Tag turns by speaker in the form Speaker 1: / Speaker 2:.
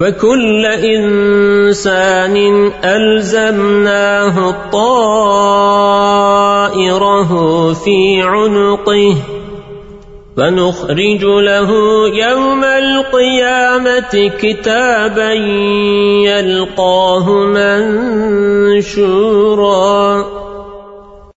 Speaker 1: وكل إنسان ألزمناه طائره في عنقه فنخرج له يوم القيامة كتابا يلقاه منشورا